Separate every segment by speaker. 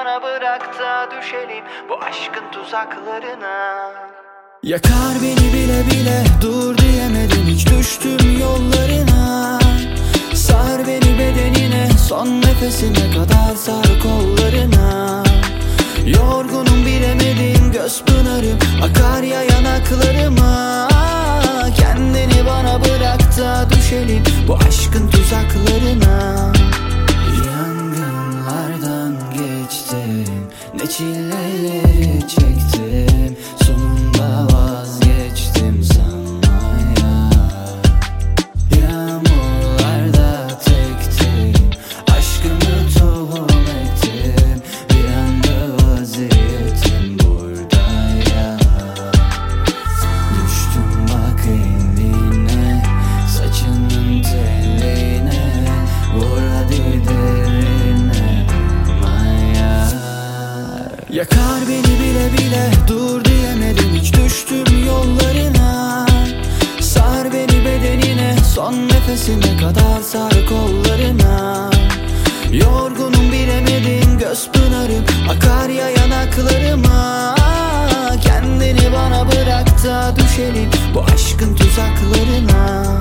Speaker 1: bana bırak da düşelim Bu aşkın tuzaklarına.
Speaker 2: Yakar beni bile bile dur diyemedim hiç düştüm yollarına. Sar beni bedenine son nefesine kadar sar kollarına. Yorgunum bilemedim göz pınarım akar ya yanaklarıma. Kendini bana bırak da düşelim bu aşkın tuzaklarına ne çileleri çektim Sonunda Yakar beni bile bile Dur diyemedim. Hiç düştüm yollarına. Sar beni bedenine Son nefesime kadar sar kollarına. Yorgunum bilemedim göz pınarım Akar ya yanaklarıma. Kendini bana bırak da düşelim Bu aşkın tuzaklarına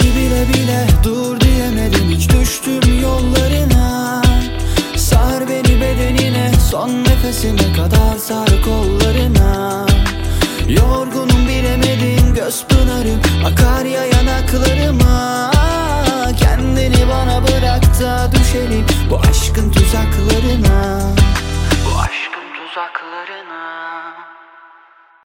Speaker 2: Beni bile bile dur diyemedim. Hiç düştüm yollarına. Sar beni bedenine son nefesime kadar sar kollarına. Yorgunum bilemedim göz pınarım akar